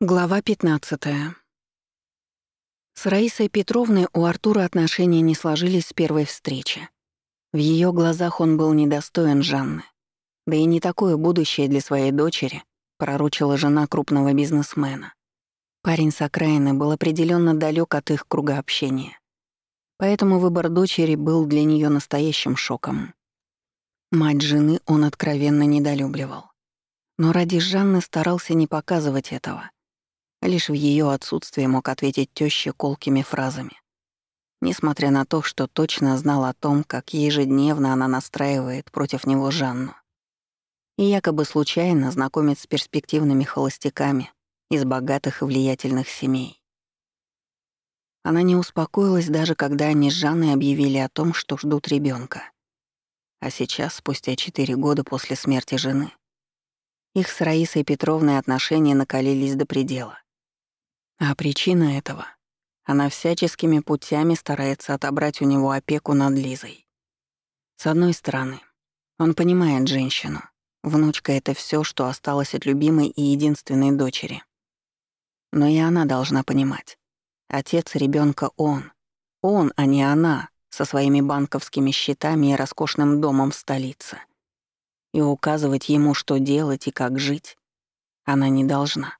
Глава 15. С Раисой Петровной у Артура отношения не сложились с первой встречи. В ее глазах он был недостоин Жанны. Да и не такое будущее для своей дочери пророчила жена крупного бизнесмена. Парень с окраины был определенно далек от их круга общения. Поэтому выбор дочери был для нее настоящим шоком. Мать жены он откровенно недолюбливал. Но ради Жанны старался не показывать этого — Лишь в ее отсутствие мог ответить тёще колкими фразами. Несмотря на то, что точно знал о том, как ежедневно она настраивает против него Жанну. И якобы случайно знакомит с перспективными холостяками из богатых и влиятельных семей. Она не успокоилась даже когда они с Жанной объявили о том, что ждут ребенка. А сейчас, спустя четыре года после смерти жены, их с Раисой Петровной отношения накалились до предела. А причина этого — она всяческими путями старается отобрать у него опеку над Лизой. С одной стороны, он понимает женщину. Внучка — это все, что осталось от любимой и единственной дочери. Но и она должна понимать. Отец ребенка он. Он, а не она, со своими банковскими счетами и роскошным домом в столице. И указывать ему, что делать и как жить, она не должна.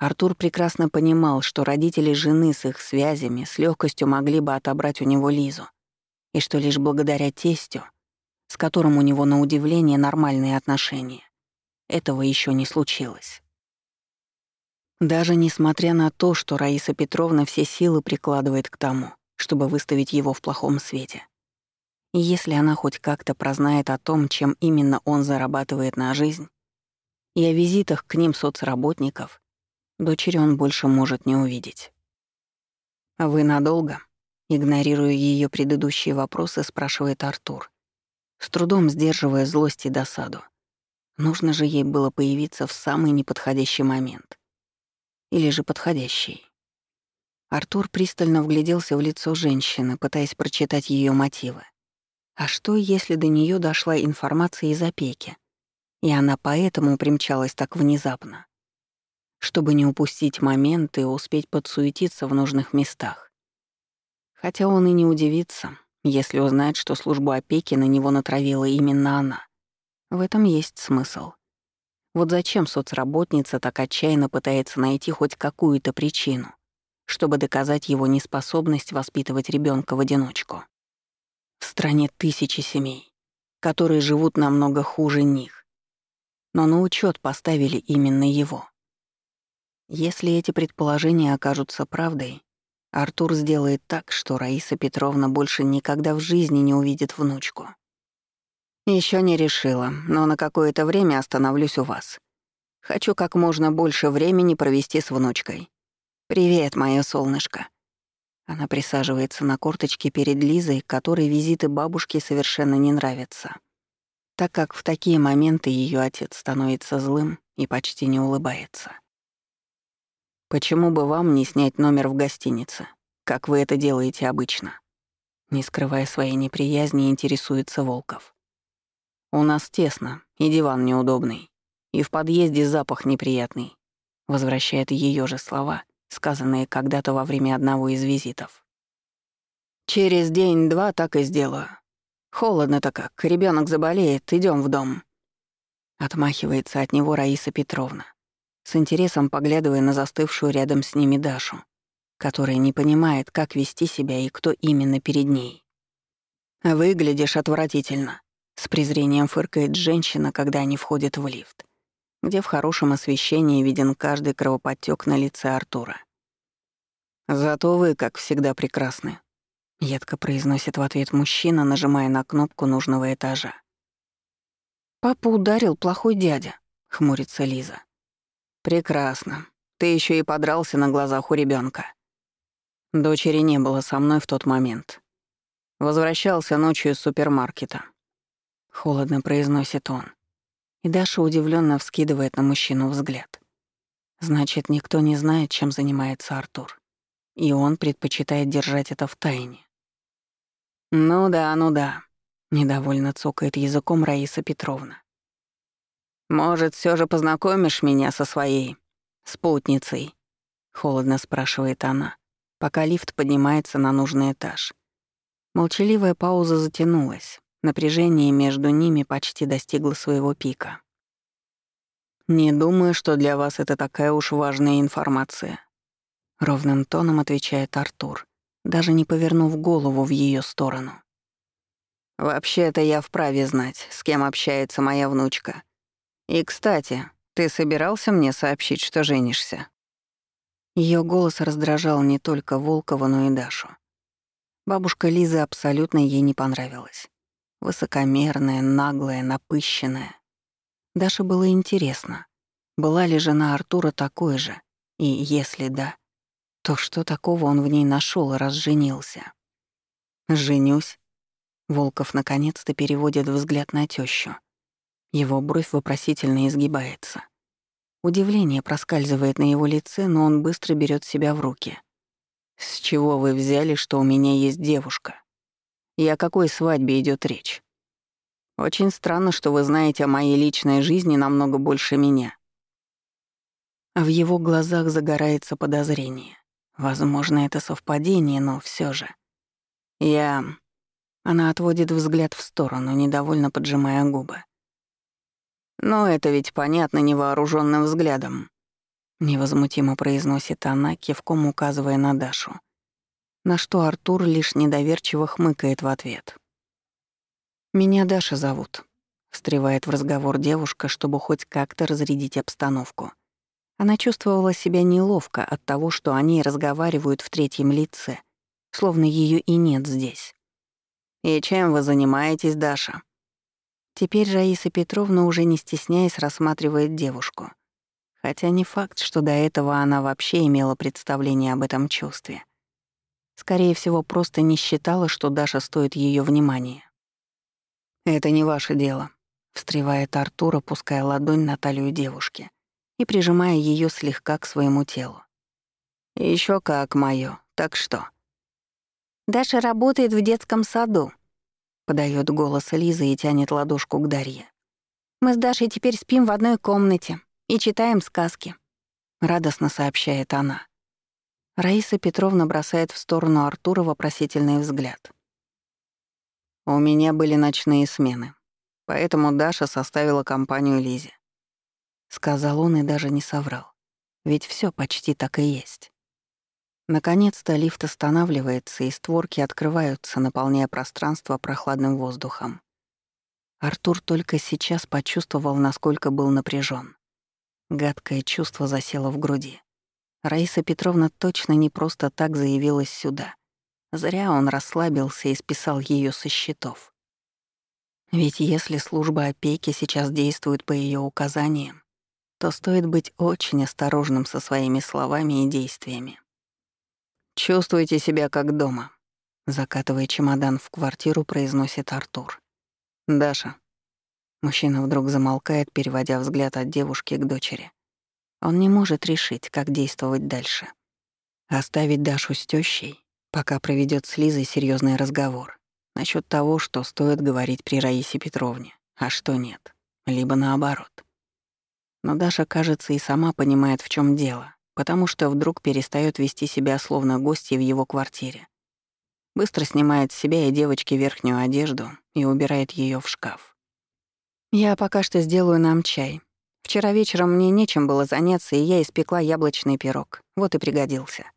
Артур прекрасно понимал, что родители жены с их связями с легкостью могли бы отобрать у него Лизу, и что лишь благодаря тестю, с которым у него на удивление нормальные отношения, этого еще не случилось. Даже несмотря на то, что Раиса Петровна все силы прикладывает к тому, чтобы выставить его в плохом свете. И если она хоть как-то прознает о том, чем именно он зарабатывает на жизнь, и о визитах к ним соцработников, Дочери он больше может не увидеть. «А «Вы надолго?» Игнорируя ее предыдущие вопросы, спрашивает Артур, с трудом сдерживая злость и досаду. Нужно же ей было появиться в самый неподходящий момент. Или же подходящий. Артур пристально вгляделся в лицо женщины, пытаясь прочитать ее мотивы. А что, если до нее дошла информация из опеки, и она поэтому примчалась так внезапно? Чтобы не упустить момент и успеть подсуетиться в нужных местах. Хотя он и не удивится, если узнает, что службу опеки на него натравила именно она. В этом есть смысл. Вот зачем соцработница так отчаянно пытается найти хоть какую-то причину, чтобы доказать его неспособность воспитывать ребенка в одиночку. В стране тысячи семей, которые живут намного хуже них. Но на учет поставили именно его. Если эти предположения окажутся правдой, Артур сделает так, что Раиса Петровна больше никогда в жизни не увидит внучку. Еще не решила, но на какое-то время остановлюсь у вас. Хочу как можно больше времени провести с внучкой. Привет, моё солнышко. Она присаживается на корточке перед Лизой, которой визиты бабушки совершенно не нравятся, так как в такие моменты ее отец становится злым и почти не улыбается. Почему бы вам не снять номер в гостинице, как вы это делаете обычно? Не скрывая своей неприязни, интересуется Волков. У нас тесно, и диван неудобный, и в подъезде запах неприятный. Возвращает ее же слова, сказанные когда-то во время одного из визитов. Через день-два так и сделаю. Холодно-то как, ребенок заболеет, идем в дом. Отмахивается от него Раиса Петровна с интересом поглядывая на застывшую рядом с ними Дашу, которая не понимает, как вести себя и кто именно перед ней. «Выглядишь отвратительно», — с презрением фыркает женщина, когда они входят в лифт, где в хорошем освещении виден каждый кровоподтек на лице Артура. «Зато вы, как всегда, прекрасны», — едко произносит в ответ мужчина, нажимая на кнопку нужного этажа. «Папа ударил плохой дядя», — хмурится Лиза. Прекрасно. Ты еще и подрался на глазах у ребенка. Дочери не было со мной в тот момент. Возвращался ночью из супермаркета. Холодно произносит он. И Даша удивленно вскидывает на мужчину взгляд. Значит, никто не знает, чем занимается Артур. И он предпочитает держать это в тайне. «Ну да, ну да», — недовольно цокает языком Раиса Петровна. Может, все же познакомишь меня со своей «Спутницей», — холодно спрашивает она, пока лифт поднимается на нужный этаж. Молчаливая пауза затянулась, напряжение между ними почти достигло своего пика. «Не думаю, что для вас это такая уж важная информация», — ровным тоном отвечает Артур, даже не повернув голову в ее сторону. «Вообще-то я вправе знать, с кем общается моя внучка. И, кстати, ты собирался мне сообщить, что женишься?» Ее голос раздражал не только Волкова, но и Дашу. Бабушка Лизы абсолютно ей не понравилась. Высокомерная, наглая, напыщенная. Даше было интересно, была ли жена Артура такой же, и если да, то что такого он в ней нашел, раз женился? «Женюсь?» Волков наконец-то переводит взгляд на тещу. Его бровь вопросительно изгибается. Удивление проскальзывает на его лице, но он быстро берет себя в руки. «С чего вы взяли, что у меня есть девушка? И о какой свадьбе идет речь? Очень странно, что вы знаете о моей личной жизни намного больше меня». В его глазах загорается подозрение. Возможно, это совпадение, но все же. Я... Она отводит взгляд в сторону, недовольно поджимая губы. «Но это ведь понятно невооруженным взглядом», — невозмутимо произносит она, кивком указывая на Дашу. На что Артур лишь недоверчиво хмыкает в ответ. «Меня Даша зовут», — встревает в разговор девушка, чтобы хоть как-то разрядить обстановку. Она чувствовала себя неловко от того, что они разговаривают в третьем лице, словно ее и нет здесь. «И чем вы занимаетесь, Даша?» Теперь Раиса Петровна уже не стесняясь рассматривает девушку. Хотя не факт, что до этого она вообще имела представление об этом чувстве. Скорее всего, просто не считала, что Даша стоит ее внимания. «Это не ваше дело», — встревает Артур, опуская ладонь на талию девушки и прижимая ее слегка к своему телу. Еще как моё, так что?» «Даша работает в детском саду», подает голос Лиза и тянет ладошку к Дарье. Мы с Дашей теперь спим в одной комнате и читаем сказки, радостно сообщает она. Раиса Петровна бросает в сторону Артура вопросительный взгляд. У меня были ночные смены, поэтому Даша составила компанию Лизе. Сказал он и даже не соврал. Ведь все почти так и есть. Наконец-то лифт останавливается, и створки открываются, наполняя пространство прохладным воздухом. Артур только сейчас почувствовал, насколько был напряжен. Гадкое чувство засело в груди. Раиса Петровна точно не просто так заявилась сюда. Зря он расслабился и списал ее со счетов. Ведь если служба опеки сейчас действует по ее указаниям, то стоит быть очень осторожным со своими словами и действиями. «Чувствуйте себя как дома», — закатывая чемодан в квартиру, произносит Артур. «Даша». Мужчина вдруг замолкает, переводя взгляд от девушки к дочери. Он не может решить, как действовать дальше. Оставить Дашу с тещей, пока проведет с Лизой серьезный разговор насчет того, что стоит говорить при Раисе Петровне, а что нет, либо наоборот. Но Даша, кажется, и сама понимает, в чем дело, потому что вдруг перестает вести себя словно гостья в его квартире. Быстро снимает с себя и девочки верхнюю одежду и убирает ее в шкаф. «Я пока что сделаю нам чай. Вчера вечером мне нечем было заняться, и я испекла яблочный пирог. Вот и пригодился».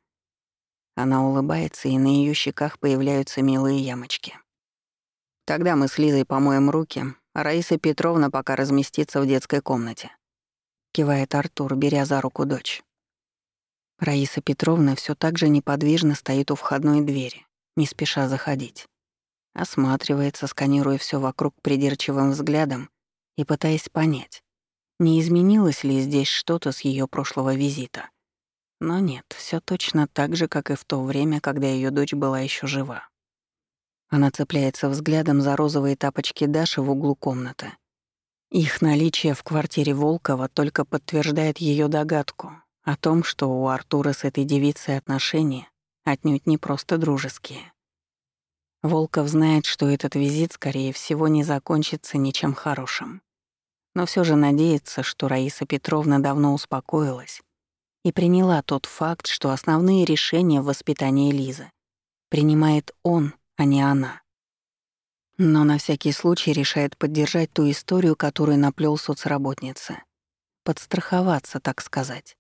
Она улыбается, и на ее щеках появляются милые ямочки. Тогда мы с Лизой помоем руки, а Раиса Петровна пока разместится в детской комнате. Кивает Артур, беря за руку дочь. Раиса Петровна все так же неподвижно стоит у входной двери, не спеша заходить. Осматривается, сканируя все вокруг придирчивым взглядом и пытаясь понять, не изменилось ли здесь что-то с ее прошлого визита. Но нет, все точно так же, как и в то время, когда ее дочь была еще жива. Она цепляется взглядом за розовые тапочки Даши в углу комнаты. Их наличие в квартире Волкова только подтверждает ее догадку, о том, что у Артура с этой девицей отношения отнюдь не просто дружеские. Волков знает, что этот визит, скорее всего, не закончится ничем хорошим. Но все же надеется, что Раиса Петровна давно успокоилась и приняла тот факт, что основные решения в воспитании Лизы принимает он, а не она. Но на всякий случай решает поддержать ту историю, которую наплел соцработница. Подстраховаться, так сказать.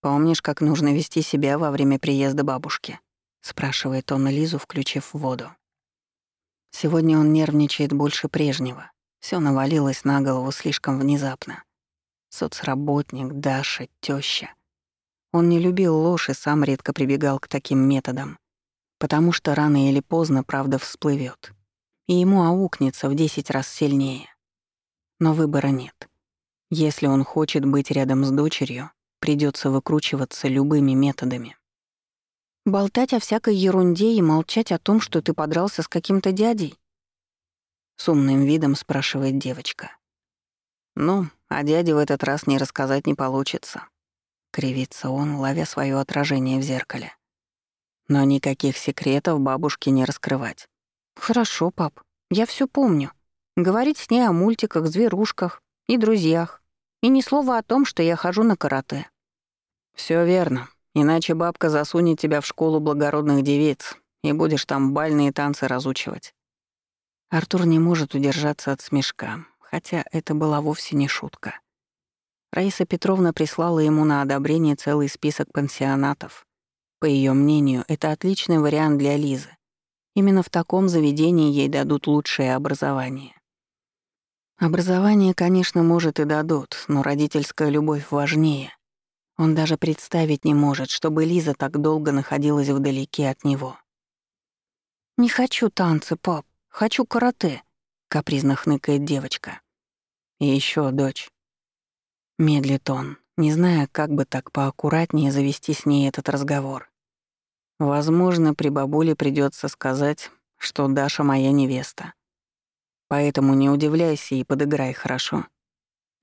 «Помнишь, как нужно вести себя во время приезда бабушки?» — спрашивает он Лизу, включив воду. Сегодня он нервничает больше прежнего. Все навалилось на голову слишком внезапно. Соцработник, Даша, теща. Он не любил ложь и сам редко прибегал к таким методам, потому что рано или поздно правда всплывет, и ему аукнется в десять раз сильнее. Но выбора нет. Если он хочет быть рядом с дочерью, придется выкручиваться любыми методами. Болтать о всякой ерунде и молчать о том, что ты подрался с каким-то дядей? С умным видом спрашивает девочка. Ну, а дяде в этот раз не рассказать не получится. Кривится он, ловя свое отражение в зеркале. Но никаких секретов бабушке не раскрывать. Хорошо, пап, я все помню. Говорить с ней о мультиках, зверушках и друзьях. И ни слова о том, что я хожу на карате. Все верно. Иначе бабка засунет тебя в школу благородных девиц, и будешь там бальные танцы разучивать. Артур не может удержаться от смешка, хотя это была вовсе не шутка. Раиса Петровна прислала ему на одобрение целый список пансионатов. По ее мнению, это отличный вариант для Лизы. Именно в таком заведении ей дадут лучшее образование. Образование, конечно, может и дадут, но родительская любовь важнее. Он даже представить не может, чтобы Лиза так долго находилась вдалеке от него. «Не хочу танцы, пап. Хочу карате», — капризно хныкает девочка. «И еще, дочь». Медлит он, не зная, как бы так поаккуратнее завести с ней этот разговор. Возможно, при бабуле придется сказать, что Даша моя невеста. Поэтому не удивляйся и подыграй хорошо.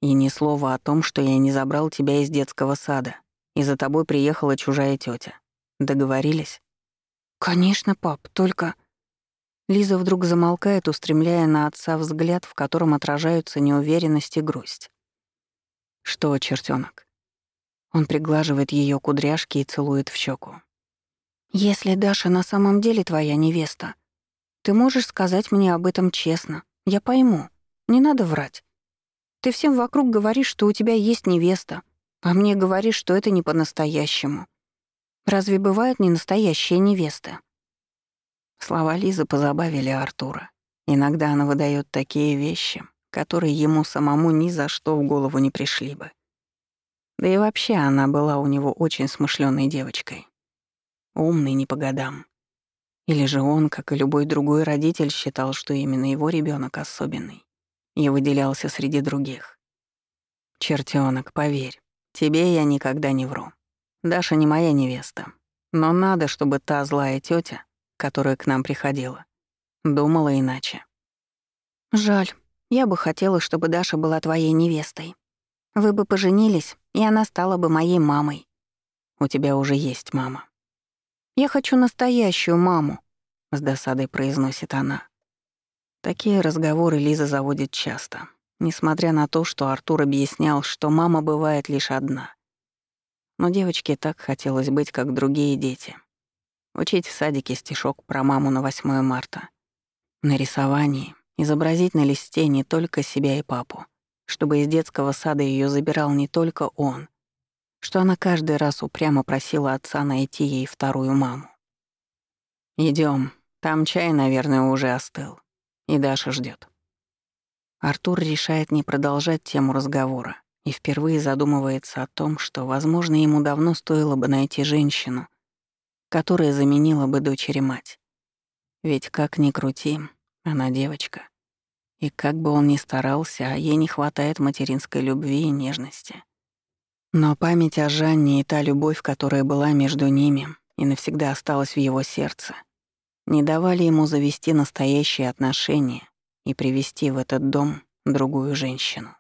И ни слова о том, что я не забрал тебя из детского сада, и за тобой приехала чужая тетя. Договорились? Конечно, пап, только... Лиза вдруг замолкает, устремляя на отца взгляд, в котором отражаются неуверенность и грусть. Что, чертенок? Он приглаживает ее кудряшки и целует в щеку. Если Даша на самом деле твоя невеста, ты можешь сказать мне об этом честно. Я пойму. Не надо врать. Ты всем вокруг говоришь, что у тебя есть невеста, а мне говоришь, что это не по-настоящему. Разве бывают не настоящие невесты? Слова Лизы позабавили Артура. Иногда она выдает такие вещи, которые ему самому ни за что в голову не пришли бы. Да и вообще она была у него очень смышленой девочкой. Умной не по годам. Или же он, как и любой другой родитель, считал, что именно его ребенок особенный и выделялся среди других. Чертенок, поверь, тебе я никогда не вру. Даша не моя невеста. Но надо, чтобы та злая тетя, которая к нам приходила, думала иначе. Жаль. Я бы хотела, чтобы Даша была твоей невестой. Вы бы поженились, и она стала бы моей мамой. У тебя уже есть мама. Я хочу настоящую маму, с досадой произносит она. Такие разговоры Лиза заводит часто, несмотря на то, что Артур объяснял, что мама бывает лишь одна. Но девочке так хотелось быть, как другие дети. Учить в садике стишок про маму на 8 марта. На рисовании изобразить на листе не только себя и папу, чтобы из детского сада ее забирал не только он, что она каждый раз упрямо просила отца найти ей вторую маму. Идем, там чай, наверное, уже остыл. И Даша ждет. Артур решает не продолжать тему разговора и впервые задумывается о том, что, возможно, ему давно стоило бы найти женщину, которая заменила бы дочери мать. Ведь как ни крути, она девочка. И как бы он ни старался, а ей не хватает материнской любви и нежности. Но память о Жанне и та любовь, которая была между ними и навсегда осталась в его сердце, не давали ему завести настоящие отношения и привести в этот дом другую женщину.